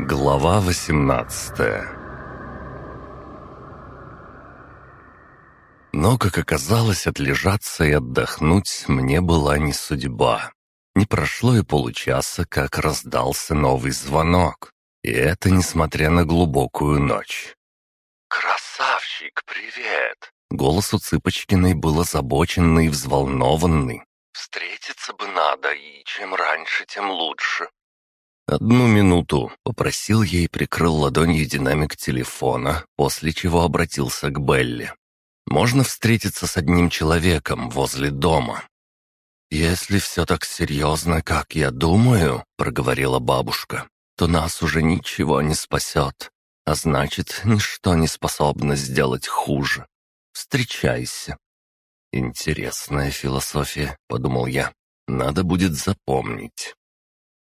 Глава 18 Но, как оказалось, отлежаться и отдохнуть мне была не судьба. Не прошло и получаса, как раздался новый звонок. И это несмотря на глубокую ночь. «Красавчик, привет!» Голос у Цыпочкиной был озабоченный и взволнованный. «Встретиться бы надо, и чем раньше, тем лучше. «Одну минуту», — попросил я и прикрыл ладонью динамик телефона, после чего обратился к Белли. «Можно встретиться с одним человеком возле дома?» «Если все так серьезно, как я думаю», — проговорила бабушка, «то нас уже ничего не спасет, а значит, ничто не способно сделать хуже. Встречайся». «Интересная философия», — подумал я. «Надо будет запомнить».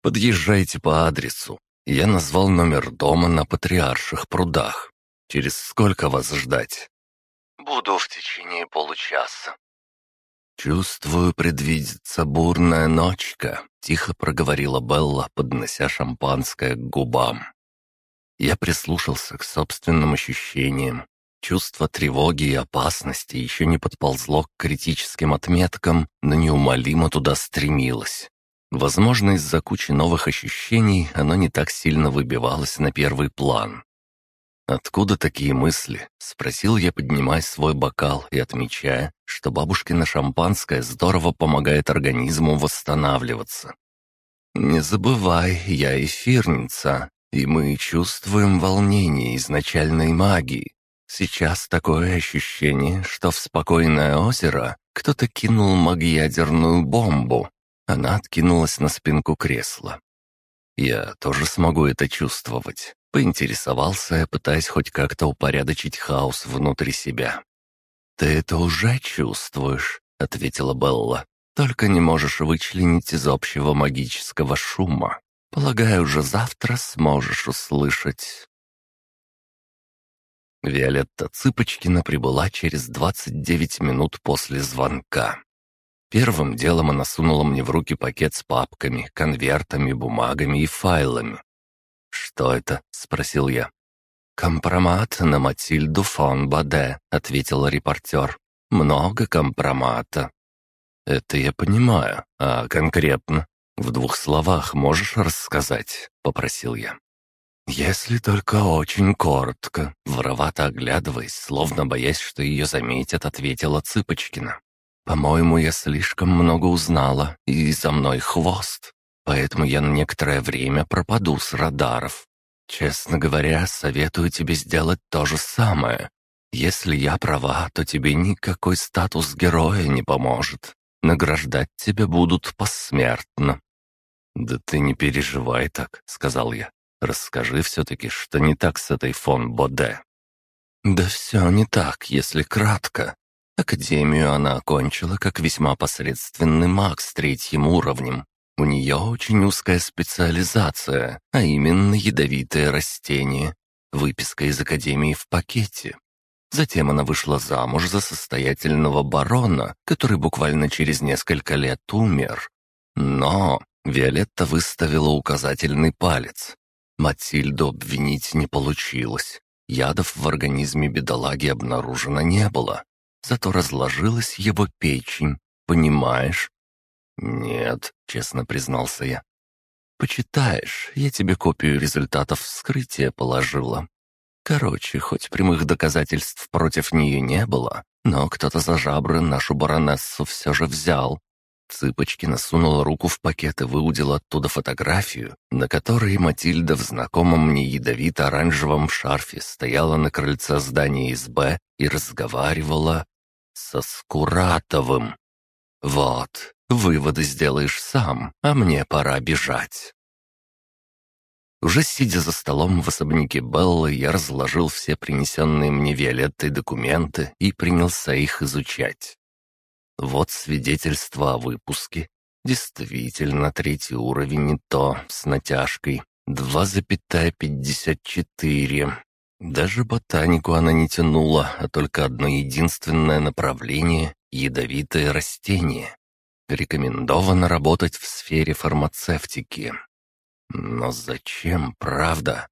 Подъезжайте по адресу. Я назвал номер дома на Патриарших прудах. Через сколько вас ждать? Буду в течение получаса. «Чувствую, предвидится бурная ночка», — тихо проговорила Белла, поднося шампанское к губам. Я прислушался к собственным ощущениям. Чувство тревоги и опасности еще не подползло к критическим отметкам, но неумолимо туда стремилось. Возможно, из-за кучи новых ощущений оно не так сильно выбивалось на первый план. «Откуда такие мысли?» — спросил я, поднимая свой бокал и отмечая, что бабушкино шампанское здорово помогает организму восстанавливаться. «Не забывай, я эфирница, и мы чувствуем волнение изначальной магии. Сейчас такое ощущение, что в спокойное озеро кто-то кинул магиядерную бомбу, она откинулась на спинку кресла. «Я тоже смогу это чувствовать», — поинтересовался я, пытаясь хоть как-то упорядочить хаос внутри себя. «Ты это уже чувствуешь», — ответила Белла. «Только не можешь вычленить из общего магического шума. Полагаю, уже завтра сможешь услышать». Виолетта Цыпочкина прибыла через 29 минут после звонка. Первым делом она сунула мне в руки пакет с папками, конвертами, бумагами и файлами. «Что это?» — спросил я. «Компромат на Матильду фон Баде», — ответил репортер. «Много компромата». «Это я понимаю, а конкретно? В двух словах можешь рассказать?» — попросил я. «Если только очень коротко», — воровато оглядываясь, словно боясь, что ее заметят, ответила Цыпочкина. По-моему, я слишком много узнала, и за мной хвост. Поэтому я на некоторое время пропаду с радаров. Честно говоря, советую тебе сделать то же самое. Если я права, то тебе никакой статус героя не поможет. Награждать тебя будут посмертно». «Да ты не переживай так», — сказал я. «Расскажи все-таки, что не так с этой фон Боде». «Да все не так, если кратко. Академию она окончила как весьма посредственный маг с третьим уровнем. У нее очень узкая специализация, а именно ядовитые растения. Выписка из Академии в пакете. Затем она вышла замуж за состоятельного барона, который буквально через несколько лет умер. Но Виолетта выставила указательный палец. Матильду обвинить не получилось. Ядов в организме бедолаги обнаружено не было. Зато разложилась его печень, понимаешь?» «Нет», — честно признался я. «Почитаешь, я тебе копию результатов вскрытия положила. Короче, хоть прямых доказательств против нее не было, но кто-то за жабры нашу баронессу все же взял. Цыпочкина сунула руку в пакет и выудила оттуда фотографию, на которой Матильда в знакомом мне ядовито-оранжевом шарфе стояла на крыльце здания СБ и разговаривала со Скуратовым. Вот, выводы сделаешь сам, а мне пора бежать. Уже сидя за столом в особняке Беллы, я разложил все принесенные мне Виолеттой документы и принялся их изучать. Вот свидетельство о выпуске. Действительно, третий уровень не то, с натяжкой. 2,54. Даже ботанику она не тянула, а только одно единственное направление — ядовитые растения. Рекомендовано работать в сфере фармацевтики. Но зачем, правда?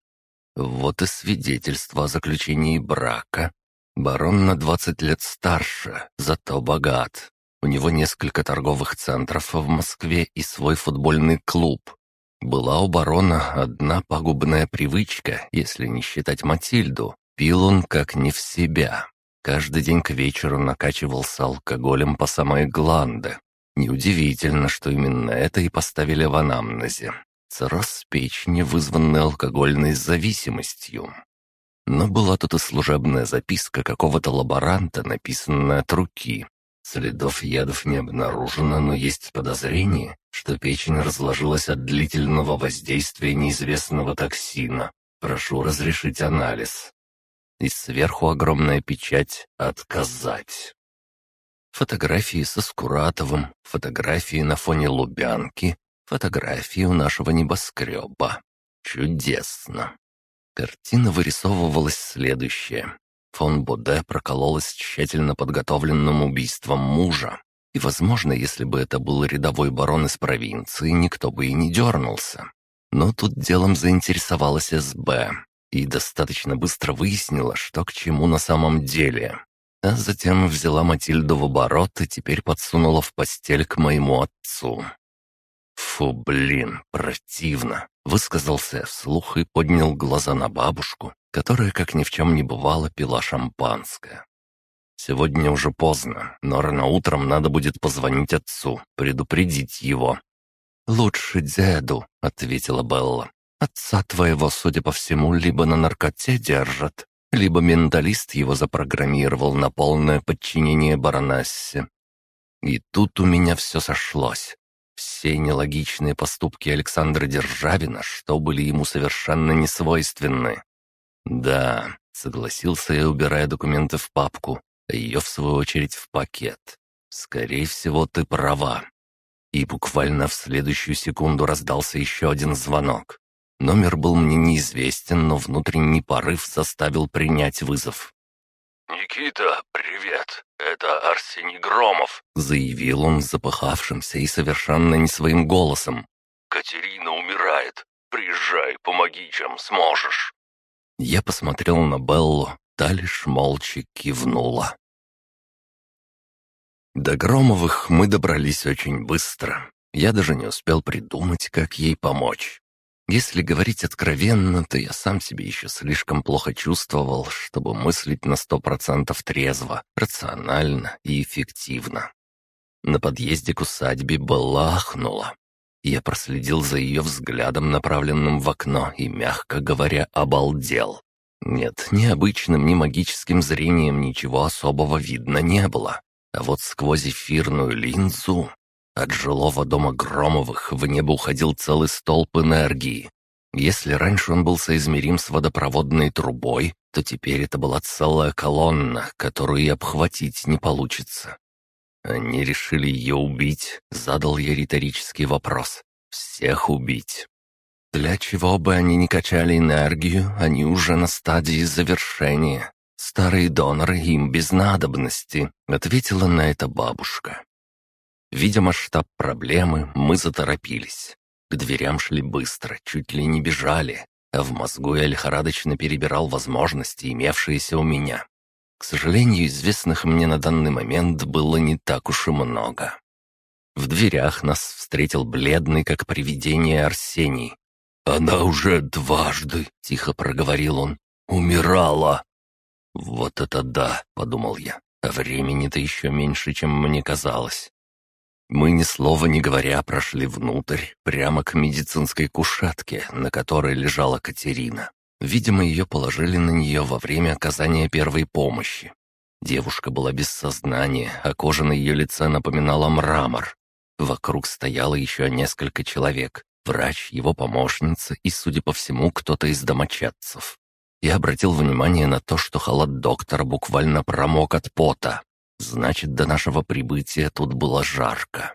Вот и свидетельство о заключении брака. Барон на 20 лет старше, зато богат. У него несколько торговых центров в Москве и свой футбольный клуб. Была у барона одна пагубная привычка, если не считать Матильду. Пил он как не в себя. Каждый день к вечеру накачивался алкоголем по самой гланды. Неудивительно, что именно это и поставили в анамнезе. Цирроз печени, вызванный алкогольной зависимостью. Но была тут и служебная записка какого-то лаборанта, написанная от руки. Следов ядов не обнаружено, но есть подозрение, что печень разложилась от длительного воздействия неизвестного токсина. Прошу разрешить анализ. И сверху огромная печать «Отказать». Фотографии со Скуратовым, фотографии на фоне Лубянки, фотографии у нашего небоскреба. Чудесно. Картина вырисовывалась следующая. Фон Боде прокололась тщательно подготовленным убийством мужа. И, возможно, если бы это был рядовой барон из провинции, никто бы и не дернулся. Но тут делом заинтересовалась СБ и достаточно быстро выяснила, что к чему на самом деле. А затем взяла Матильду в оборот и теперь подсунула в постель к моему отцу. «Фу, блин, противно!» — высказался вслух и поднял глаза на бабушку, которая, как ни в чем не бывало, пила шампанское. «Сегодня уже поздно, но рано утром надо будет позвонить отцу, предупредить его». «Лучше деду», — ответила Белла. «Отца твоего, судя по всему, либо на наркоте держат, либо менталист его запрограммировал на полное подчинение баронессе». И тут у меня все сошлось. Все нелогичные поступки Александра Державина, что были ему совершенно несвойственны. «Да», — согласился я, убирая документы в папку, а ее, в свою очередь, в пакет. «Скорее всего, ты права». И буквально в следующую секунду раздался еще один звонок. Номер был мне неизвестен, но внутренний порыв заставил принять вызов. «Никита, привет! Это Арсений Громов!» — заявил он запыхавшимся и совершенно не своим голосом. «Катерина умирает. Приезжай, помоги, чем сможешь». Я посмотрел на Беллу, та лишь молча кивнула. До Громовых мы добрались очень быстро. Я даже не успел придумать, как ей помочь. Если говорить откровенно, то я сам себе еще слишком плохо чувствовал, чтобы мыслить на сто процентов трезво, рационально и эффективно. На подъезде к усадьбе Белла ахнула. Я проследил за ее взглядом, направленным в окно, и, мягко говоря, обалдел. Нет, ни обычным, ни магическим зрением ничего особого видно не было. А вот сквозь эфирную линзу от жилого дома Громовых в небо уходил целый столб энергии. Если раньше он был соизмерим с водопроводной трубой, то теперь это была целая колонна, которую и обхватить не получится. Они решили ее убить, задал я риторический вопрос. Всех убить. Для чего бы они ни качали энергию, они уже на стадии завершения. Старые доноры им без надобности, ответила на это бабушка. Видя масштаб проблемы, мы заторопились. К дверям шли быстро, чуть ли не бежали, а в мозгу я лихорадочно перебирал возможности, имевшиеся у меня. К сожалению, известных мне на данный момент было не так уж и много. В дверях нас встретил бледный, как привидение, Арсений. «Она уже дважды», — тихо проговорил он, — «умирала». «Вот это да», — подумал я, — «а времени-то еще меньше, чем мне казалось». Мы, ни слова не говоря, прошли внутрь, прямо к медицинской кушетке, на которой лежала Катерина. Видимо, ее положили на нее во время оказания первой помощи. Девушка была без сознания, а кожа на ее лице напоминала мрамор. Вокруг стояло еще несколько человек, врач, его помощница и, судя по всему, кто-то из домочадцев. Я обратил внимание на то, что халат доктора буквально промок от пота. Значит, до нашего прибытия тут было жарко.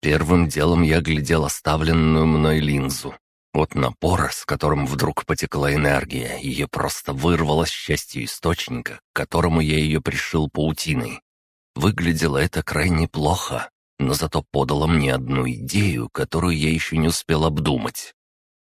Первым делом я глядел оставленную мной линзу. От напора, с которым вдруг потекла энергия, ее просто вырвало счастью источника, к которому я ее пришил паутиной. Выглядело это крайне плохо, но зато подало мне одну идею, которую я еще не успел обдумать.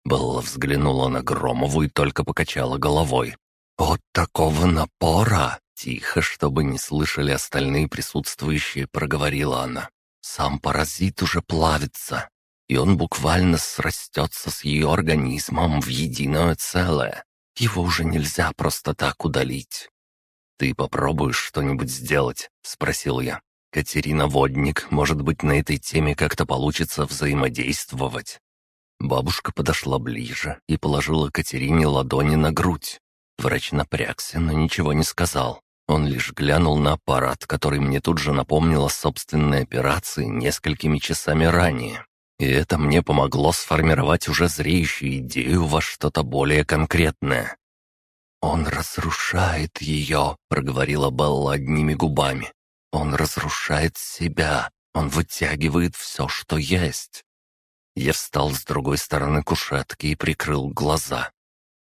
Белла взглянула на Громову и только покачала головой. «От такого напора!» Тихо, чтобы не слышали остальные присутствующие, проговорила она. «Сам паразит уже плавится, и он буквально срастется с ее организмом в единое целое. Его уже нельзя просто так удалить». «Ты попробуешь что-нибудь сделать?» — спросил я. «Катерина Водник, может быть, на этой теме как-то получится взаимодействовать?» Бабушка подошла ближе и положила Катерине ладони на грудь. Врач напрягся, но ничего не сказал. Он лишь глянул на аппарат, который мне тут же напомнил о собственной операции несколькими часами ранее. И это мне помогло сформировать уже зреющую идею во что-то более конкретное. «Он разрушает ее», — проговорила Белла одними губами. «Он разрушает себя. Он вытягивает все, что есть». Я встал с другой стороны кушетки и прикрыл глаза.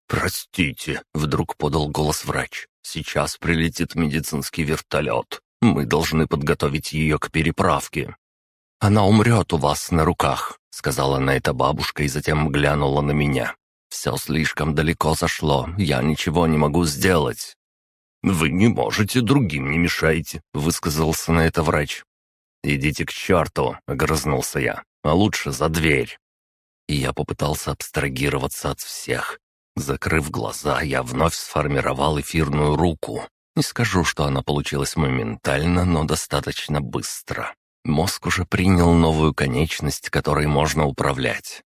«Простите», — вдруг подал голос врач. «Сейчас прилетит медицинский вертолет. Мы должны подготовить ее к переправке». «Она умрет у вас на руках», — сказала на это бабушка и затем глянула на меня. «Все слишком далеко зашло, я ничего не могу сделать». «Вы не можете, другим не мешайте», — высказался на это врач. «Идите к черту», — огрызнулся я, — «а лучше за дверь». И я попытался абстрагироваться от всех, Закрыв глаза, я вновь сформировал эфирную руку. Не скажу, что она получилась моментально, но достаточно быстро. Мозг уже принял новую конечность, которой можно управлять.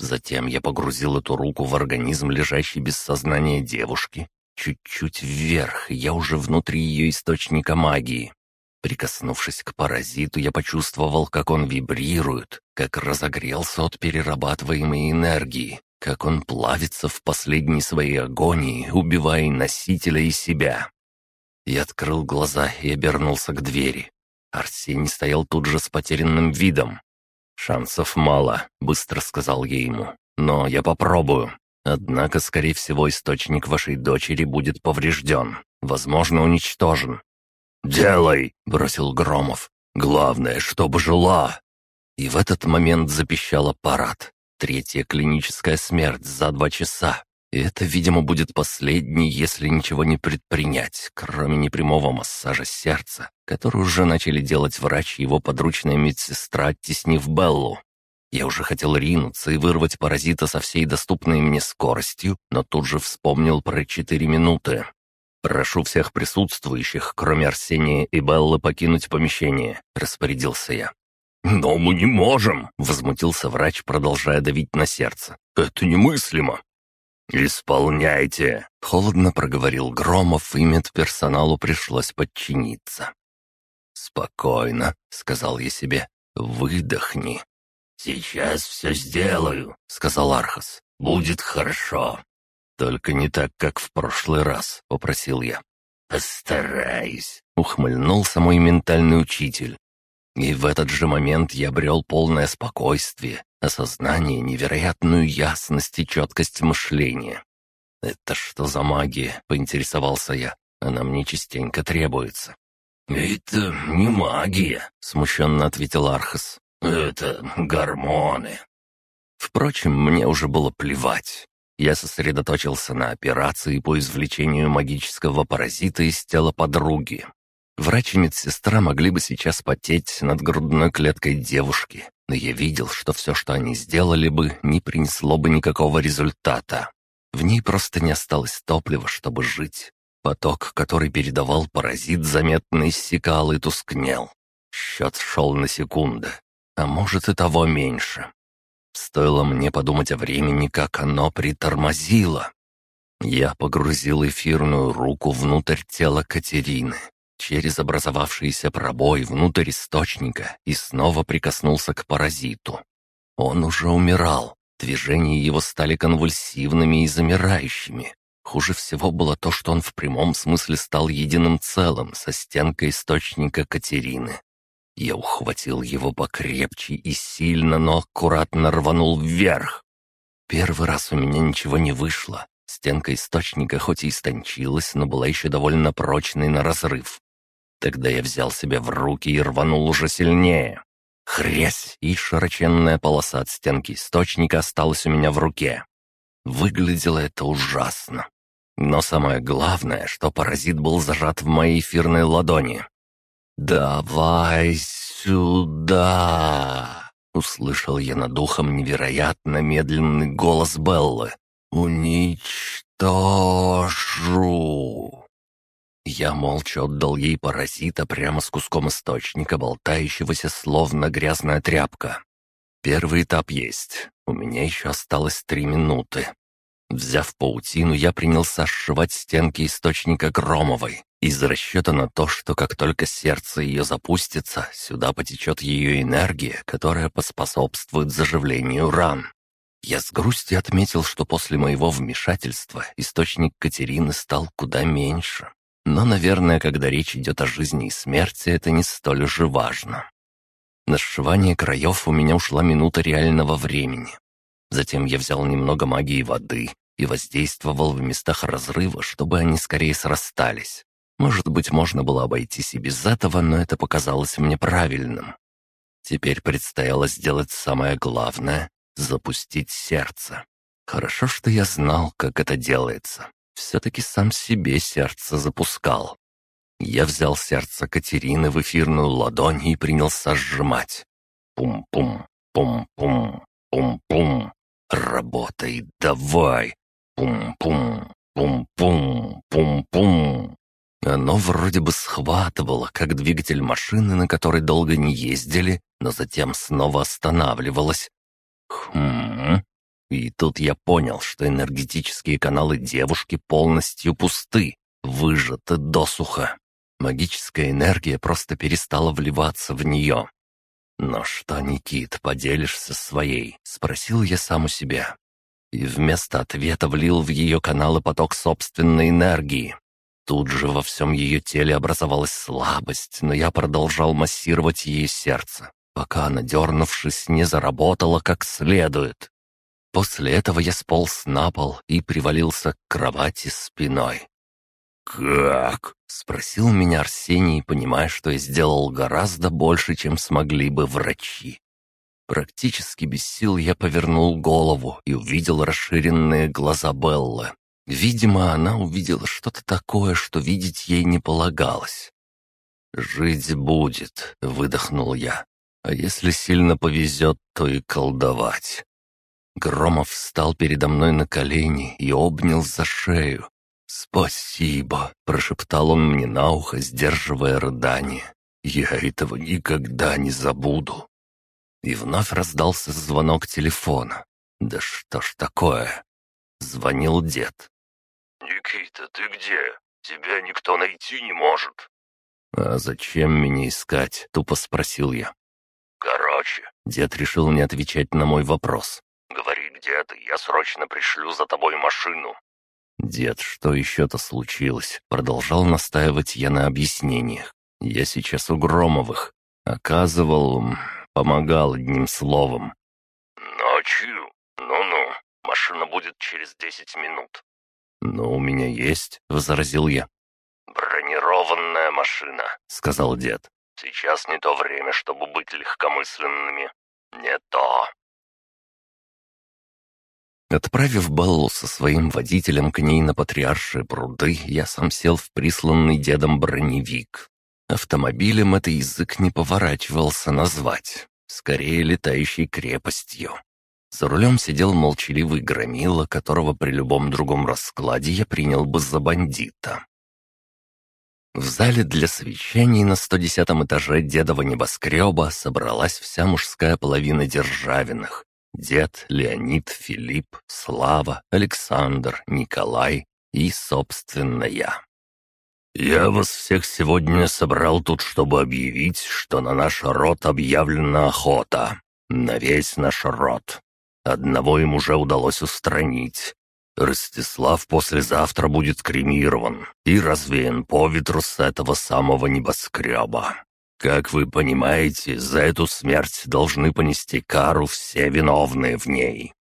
Затем я погрузил эту руку в организм, лежащий без сознания девушки. Чуть-чуть вверх, я уже внутри ее источника магии. Прикоснувшись к паразиту, я почувствовал, как он вибрирует, как разогрелся от перерабатываемой энергии, как он плавится в последней своей агонии, убивая носителя и себя. Я открыл глаза и обернулся к двери. Арсений стоял тут же с потерянным видом. «Шансов мало», — быстро сказал я ему. «Но я попробую. Однако, скорее всего, источник вашей дочери будет поврежден. Возможно, уничтожен». «Делай!» — бросил Громов. «Главное, чтобы жила!» И в этот момент запищал аппарат. Третья клиническая смерть за два часа. И это, видимо, будет последний, если ничего не предпринять, кроме непрямого массажа сердца, который уже начали делать врач и его подручная медсестра, оттеснив Беллу. Я уже хотел ринуться и вырвать паразита со всей доступной мне скоростью, но тут же вспомнил про четыре минуты. «Прошу всех присутствующих, кроме Арсения и Беллы, покинуть помещение», — распорядился я. «Но мы не можем!» — возмутился врач, продолжая давить на сердце. «Это немыслимо!» «Исполняйте!» — холодно проговорил Громов, и медперсоналу пришлось подчиниться. «Спокойно», — сказал я себе, — «выдохни». «Сейчас все сделаю», — сказал Архас. «Будет хорошо». «Только не так, как в прошлый раз», — попросил я. «Постараюсь», — ухмыльнулся мой ментальный учитель. И в этот же момент я обрел полное спокойствие, осознание, невероятную ясность и четкость мышления. «Это что за магия?» — поинтересовался я. «Она мне частенько требуется». «Это не магия», — смущенно ответил Архас. «Это гормоны». Впрочем, мне уже было плевать. Я сосредоточился на операции по извлечению магического паразита из тела подруги. Врач и медсестра могли бы сейчас потеть над грудной клеткой девушки, но я видел, что все, что они сделали бы, не принесло бы никакого результата. В ней просто не осталось топлива, чтобы жить. Поток, который передавал паразит, заметно иссякал и тускнел. Счет шел на секунды, а может и того меньше. Стоило мне подумать о времени, как оно притормозило. Я погрузил эфирную руку внутрь тела Катерины через образовавшийся пробой внутрь источника и снова прикоснулся к паразиту. Он уже умирал, движения его стали конвульсивными и замирающими. Хуже всего было то, что он в прямом смысле стал единым целым со стенкой источника Катерины. Я ухватил его покрепче и сильно, но аккуратно рванул вверх. Первый раз у меня ничего не вышло. Стенка источника хоть и истончилась, но была еще довольно прочной на разрыв. Тогда я взял себя в руки и рванул уже сильнее. Хрясь, и широченная полоса от стенки источника осталась у меня в руке. Выглядело это ужасно. Но самое главное, что паразит был зажат в моей эфирной ладони. «Давай сюда!» — услышал я над ухом невероятно медленный голос Беллы. «Уничтожу!» Я молча отдал ей паразита прямо с куском источника, болтающегося словно грязная тряпка. Первый этап есть. У меня еще осталось три минуты. Взяв паутину, я принялся сшивать стенки источника Громовой, из расчета на то, что как только сердце ее запустится, сюда потечет ее энергия, которая поспособствует заживлению ран. Я с грустью отметил, что после моего вмешательства источник Катерины стал куда меньше. Но, наверное, когда речь идет о жизни и смерти, это не столь уже важно. На сшивание краев у меня ушла минута реального времени. Затем я взял немного магии воды и воздействовал в местах разрыва, чтобы они скорее срастались. Может быть, можно было обойтись и без этого, но это показалось мне правильным. Теперь предстояло сделать самое главное — запустить сердце. Хорошо, что я знал, как это делается. Все-таки сам себе сердце запускал. Я взял сердце Катерины в эфирную ладонь и принялся сжимать. Пум-пум, пум-пум, пум-пум. Работай, давай. Пум-пум, пум-пум, пум-пум. Оно вроде бы схватывало, как двигатель машины, на которой долго не ездили, но затем снова останавливалось. Хм. И тут я понял, что энергетические каналы девушки полностью пусты, выжаты досуха. Магическая энергия просто перестала вливаться в нее. «Ну что, Никит, поделишься своей?» — спросил я сам у себя и вместо ответа влил в ее каналы поток собственной энергии. Тут же во всем ее теле образовалась слабость, но я продолжал массировать ей сердце, пока она, дернувшись, не заработала как следует. После этого я сполз на пол и привалился к кровати спиной. «Как?» — спросил меня Арсений, понимая, что я сделал гораздо больше, чем смогли бы врачи. Практически без сил я повернул голову и увидел расширенные глаза Беллы. Видимо, она увидела что-то такое, что видеть ей не полагалось. «Жить будет», — выдохнул я. «А если сильно повезет, то и колдовать». Громов встал передо мной на колени и обнял за шею. «Спасибо», — прошептал он мне на ухо, сдерживая рыдание. «Я этого никогда не забуду». И вновь раздался звонок телефона. «Да что ж такое?» Звонил дед. «Никита, ты где? Тебя никто найти не может». «А зачем меня искать?» — тупо спросил я. «Короче...» — дед решил не отвечать на мой вопрос. «Говори, где ты, я срочно пришлю за тобой машину». «Дед, что еще-то случилось?» — продолжал настаивать я на объяснениях. «Я сейчас у Громовых. Оказывал... Помогал одним словом. «Ночью? Ну-ну, машина будет через десять минут». «Но у меня есть», — возразил я. «Бронированная машина», — сказал дед. «Сейчас не то время, чтобы быть легкомысленными. Не то». Отправив Беллу со своим водителем к ней на Патриаршие пруды, я сам сел в присланный дедом броневик. Автомобилем это язык не поворачивался назвать. Скорее, летающей крепостью. За рулем сидел молчаливый громила, которого при любом другом раскладе я принял бы за бандита. В зале для совещаний на 110 этаже дедова небоскреба собралась вся мужская половина Державиных. Дед, Леонид, Филипп, Слава, Александр, Николай и, собственно, я. «Я вас всех сегодня собрал тут, чтобы объявить, что на наш род объявлена охота. На весь наш род. Одного им уже удалось устранить. Ростислав послезавтра будет кремирован и развеян по ветру с этого самого небоскреба. Как вы понимаете, за эту смерть должны понести кару все виновные в ней.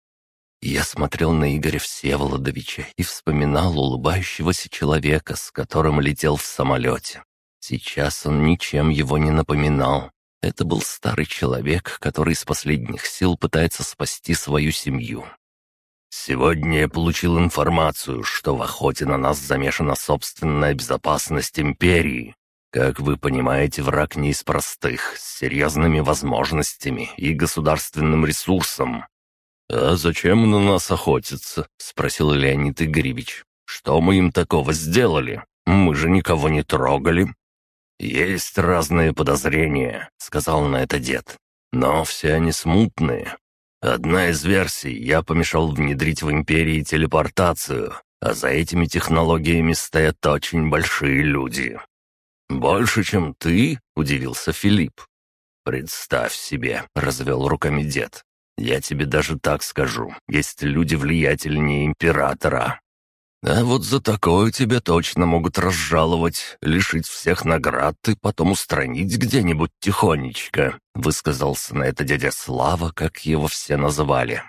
Я смотрел на Игоря Всеволодовича и вспоминал улыбающегося человека, с которым летел в самолете. Сейчас он ничем его не напоминал. Это был старый человек, который из последних сил пытается спасти свою семью. «Сегодня я получил информацию, что в охоте на нас замешана собственная безопасность Империи. Как вы понимаете, враг не из простых, с серьезными возможностями и государственным ресурсом». «А зачем на нас охотиться?» — спросил Леонид Игоревич. «Что мы им такого сделали? Мы же никого не трогали». «Есть разные подозрения», — сказал на это дед. «Но все они смутные. Одна из версий, я помешал внедрить в Империи телепортацию, а за этими технологиями стоят очень большие люди. «Больше, чем ты?» — удивился Филипп. «Представь себе», — развел руками дед. «Я тебе даже так скажу, есть люди влиятельнее императора. А вот за такое тебя точно могут разжаловать, лишить всех наград и потом устранить где-нибудь тихонечко», — высказался на это дядя Слава, как его все называли.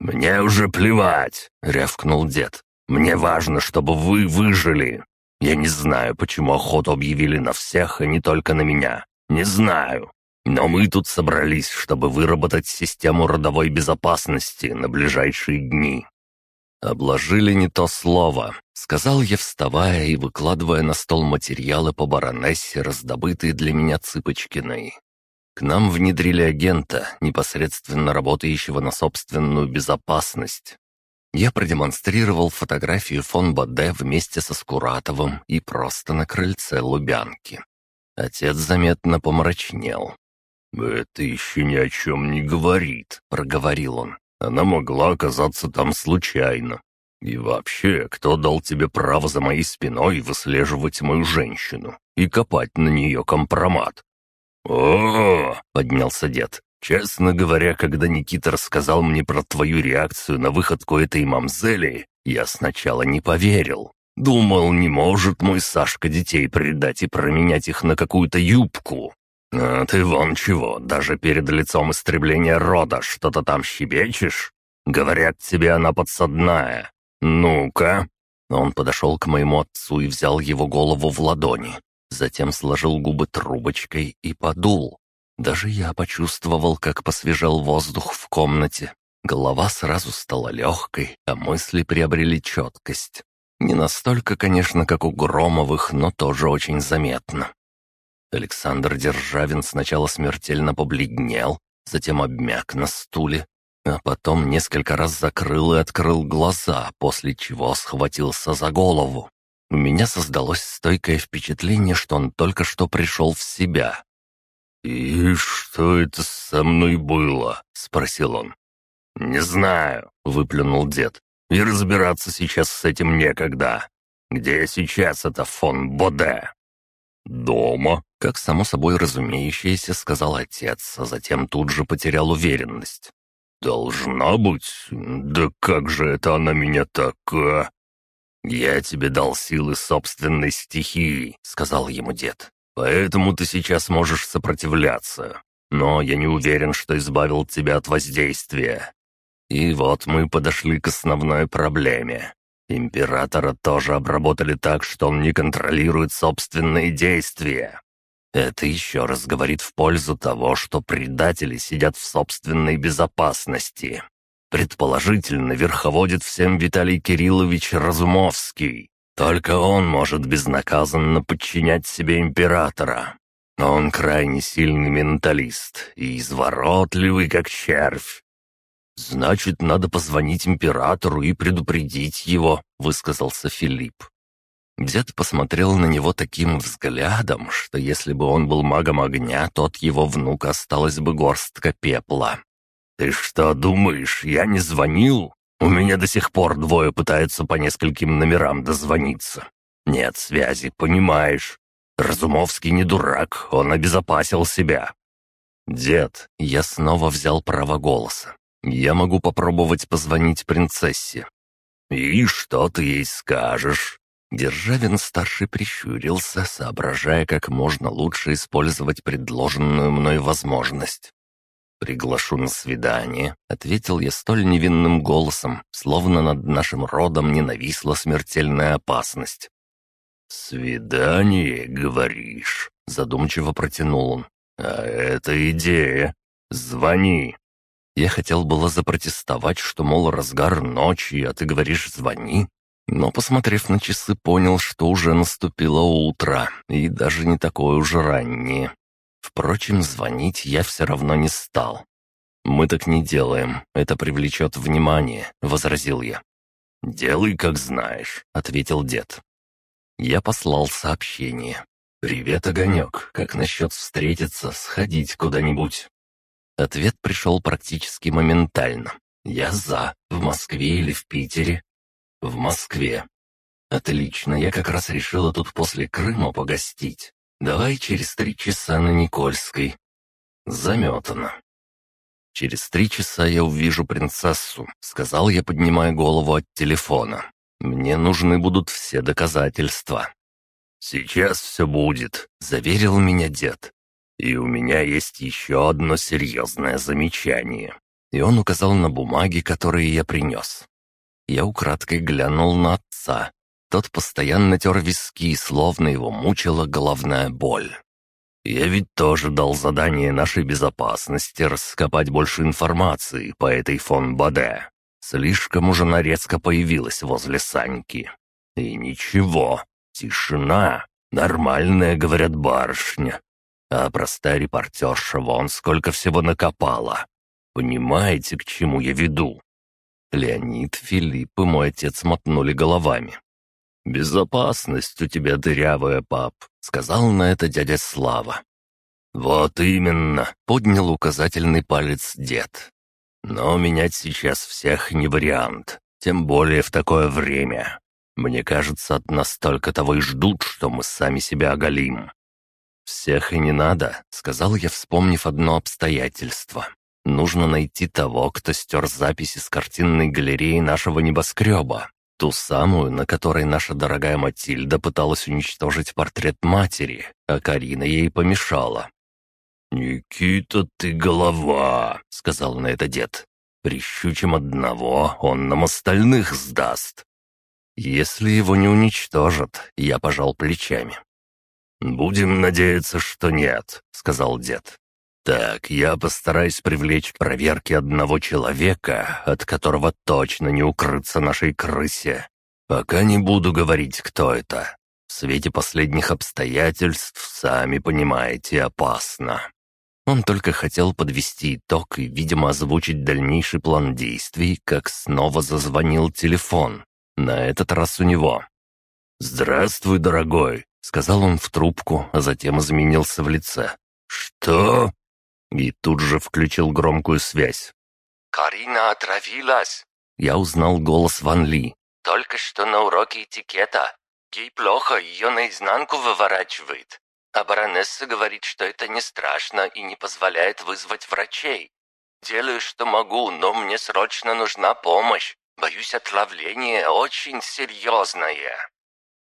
«Мне уже плевать», — рявкнул дед. «Мне важно, чтобы вы выжили. Я не знаю, почему охоту объявили на всех, а не только на меня. Не знаю. Но мы тут собрались, чтобы выработать систему родовой безопасности на ближайшие дни. «Обложили не то слово», — сказал я, вставая и выкладывая на стол материалы по баронессе, раздобытые для меня Цыпочкиной. К нам внедрили агента, непосредственно работающего на собственную безопасность. Я продемонстрировал фотографию фон Баде вместе со Скуратовым и просто на крыльце Лубянки. Отец заметно помрачнел. «Это еще ни о чем не говорит», — проговорил он. Она могла оказаться там случайно. И вообще, кто дал тебе право за моей спиной выслеживать мою женщину и копать на нее компромат?» «О, -о, -о поднялся дед. «Честно говоря, когда Никита рассказал мне про твою реакцию на выходку этой мамзели, я сначала не поверил. Думал, не может мой Сашка детей предать и променять их на какую-то юбку. «А ты вон чего, даже перед лицом истребления рода что-то там щебечешь? Говорят, тебе она подсадная. Ну-ка!» Он подошел к моему отцу и взял его голову в ладони. Затем сложил губы трубочкой и подул. Даже я почувствовал, как посвежел воздух в комнате. Голова сразу стала легкой, а мысли приобрели четкость. Не настолько, конечно, как у Громовых, но тоже очень заметно. Александр Державин сначала смертельно побледнел, затем обмяк на стуле, а потом несколько раз закрыл и открыл глаза, после чего схватился за голову. У меня создалось стойкое впечатление, что он только что пришел в себя. «И что это со мной было?» — спросил он. «Не знаю», — выплюнул дед. «И разбираться сейчас с этим некогда. Где сейчас это фон Боде?» «Дома», как само собой разумеющееся, сказал отец, а затем тут же потерял уверенность. «Должна быть? Да как же это она меня так, а?» «Я тебе дал силы собственной стихии», — сказал ему дед. «Поэтому ты сейчас можешь сопротивляться. Но я не уверен, что избавил тебя от воздействия. И вот мы подошли к основной проблеме. Императора тоже обработали так, что он не контролирует собственные действия. Это еще раз говорит в пользу того, что предатели сидят в собственной безопасности. Предположительно, верховодит всем Виталий Кириллович Разумовский. Только он может безнаказанно подчинять себе императора. Он крайне сильный менталист и изворотливый, как червь. «Значит, надо позвонить императору и предупредить его», — высказался Филипп. Дед посмотрел на него таким взглядом, что если бы он был магом огня, то от его внука осталась бы горстка пепла. «Ты что думаешь, я не звонил? У меня до сих пор двое пытаются по нескольким номерам дозвониться. Нет связи, понимаешь? Разумовский не дурак, он обезопасил себя». «Дед, я снова взял право голоса. Я могу попробовать позвонить принцессе». «И что ты ей скажешь?» Державин-старший прищурился, соображая, как можно лучше использовать предложенную мной возможность. «Приглашу на свидание», — ответил я столь невинным голосом, словно над нашим родом не нависла смертельная опасность. «Свидание, говоришь?» — задумчиво протянул он. «А это идея. Звони». Я хотел было запротестовать, что, мол, разгар ночи, а ты говоришь «звони», но, посмотрев на часы, понял, что уже наступило утро, и даже не такое уже раннее. Впрочем, звонить я все равно не стал. «Мы так не делаем, это привлечет внимание», — возразил я. «Делай, как знаешь», — ответил дед. Я послал сообщение. «Привет, Огонек, как насчет встретиться, сходить куда-нибудь?» Ответ пришел практически моментально. «Я за. В Москве или в Питере?» «В Москве». «Отлично, я как раз решила тут после Крыма погостить. Давай через три часа на Никольской». «Заметано». «Через три часа я увижу принцессу», — сказал я, поднимая голову от телефона. «Мне нужны будут все доказательства». «Сейчас все будет», — заверил меня дед. «И у меня есть еще одно серьезное замечание». И он указал на бумаги, которые я принес. Я украдкой глянул на отца. Тот постоянно тер виски, словно его мучила головная боль. Я ведь тоже дал задание нашей безопасности раскопать больше информации по этой фон Баде. Слишком уже нарезка появилась возле Саньки. И ничего, тишина, нормальная, говорят, барышня. А простая репортерша вон сколько всего накопала. Понимаете, к чему я веду? Леонид, Филипп и мой отец мотнули головами. «Безопасность у тебя дырявая, пап», — сказал на это дядя Слава. «Вот именно», — поднял указательный палец дед. «Но менять сейчас всех не вариант, тем более в такое время. Мне кажется, от нас только того и ждут, что мы сами себя оголим». «Всех и не надо», — сказал я, вспомнив одно обстоятельство. Нужно найти того, кто стер записи с картинной галереи нашего небоскреба. Ту самую, на которой наша дорогая Матильда пыталась уничтожить портрет матери, а Карина ей помешала. «Никита, ты голова», — сказал на это дед. «Прищучим одного, он нам остальных сдаст». «Если его не уничтожат», — я пожал плечами. «Будем надеяться, что нет», — сказал дед. «Так, я постараюсь привлечь к проверке одного человека, от которого точно не укрыться нашей крысе. Пока не буду говорить, кто это. В свете последних обстоятельств, сами понимаете, опасно». Он только хотел подвести итог и, видимо, озвучить дальнейший план действий, как снова зазвонил телефон. На этот раз у него. «Здравствуй, дорогой», — сказал он в трубку, а затем изменился в лице. «Что?» И тут же включил громкую связь. «Карина отравилась!» Я узнал голос Ван Ли. «Только что на уроке этикета. Ей плохо, ее наизнанку выворачивает. А баронесса говорит, что это не страшно и не позволяет вызвать врачей. Делаю, что могу, но мне срочно нужна помощь. Боюсь, отравление очень серьезное».